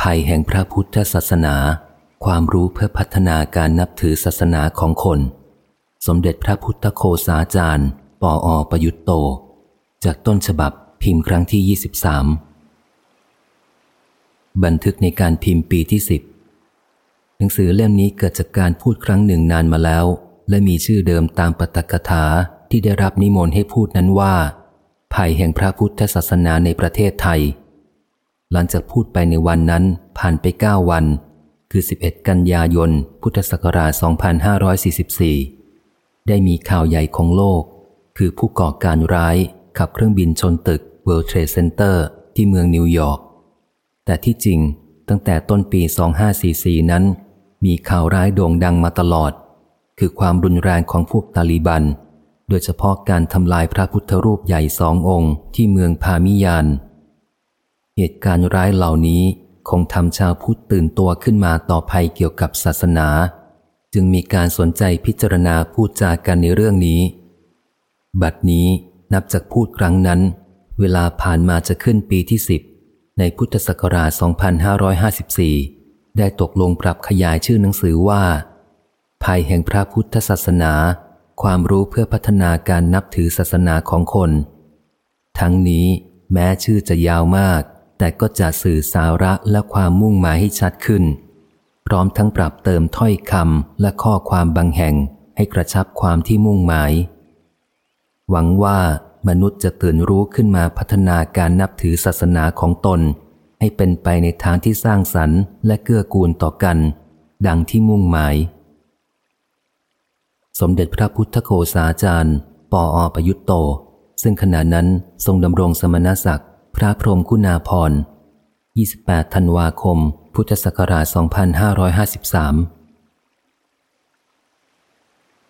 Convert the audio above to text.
ภัยแห่งพระพุทธศาสนา ความรู้เพื่อพัฒนาการนับถือศาสนาของคน สมเด็จพระพุทธโคสาจารย์ ปออประยุตโต จากต้นฉบับพิมพ์ครั้งที่ 23 บันทึกในการพิมพ์ปีที่ 10 หนังสือเล่มนี้เกิดจากการพูดครั้งหนึ่งนานมาแล้ว และมีชื่อเดิมตามปตกถาที่ได้รับนิมนต์ให้พูดนั้นว่า ภัยแห่งพระพุทธศาสนาในประเทศไทย หลังจากพูดไปในวันนั้นผ่านไปเก้าวัน คือ 11 กันยายน พุทธศักราช 2544 ได้มีข่าวใหญ่ของโลก คือผู้ก่อการร้ายขับเครื่องบินชนตึก World Trade Center ที่เมืองนิวยอร์ก แต่ที่จริงตั้งแต่ต้นปี 2544 นั้น มีข่าวร้ายโด่งดังมาตลอด คือความรุนแรงของพวกตาลีบัน โดยเฉพาะการทำลายพระพุทธรูปใหญ่สององค์ที่เมืองพามิยาน เหตุการณ์ร้ายเหล่านี้คงทำชาวพุทธตื่นตัวขึ้นมาต่อภัยเกี่ยวกับศาสนา จึงมีการสนใจพิจารณาพูดจากันในเรื่องนี้ บัดนี้นับจากพูดครั้งนั้น เวลาผ่านมาจะขึ้นปีที่สิบในพุทธศักราช 2554 ได้ตกลงปรับขยายชื่อหนังสือว่า ภัยแห่งพระพุทธศาสนา ความรู้เพื่อพัฒนาการนับถือศาสนาของคน ทั้งนี้แม้ชื่อจะยาวมาก แต่ก็จะสื่อสาระและความมุ่งหมายให้ชัดขึ้น พร้อมทั้งปรับเติมถ้อยคำและข้อความบางแห่งให้กระชับความที่มุ่งหมาย หวังว่ามนุษย์จะตื่นรู้ขึ้นมาพัฒนาการนับถือศาสนาของตน ให้เป็นไปในทางที่สร้างสรรค์และเกื้อกูลต่อกัน ดังที่มุ่งหมาย สมเด็จพระพุทธโฆษาจารย์ ปออประยุตโต ซึ่งขณะนั้นทรงดำรงสมณศักดิ์ พระพรหมคุณาพร 28 ธันวาคม พุทธศักราช 2553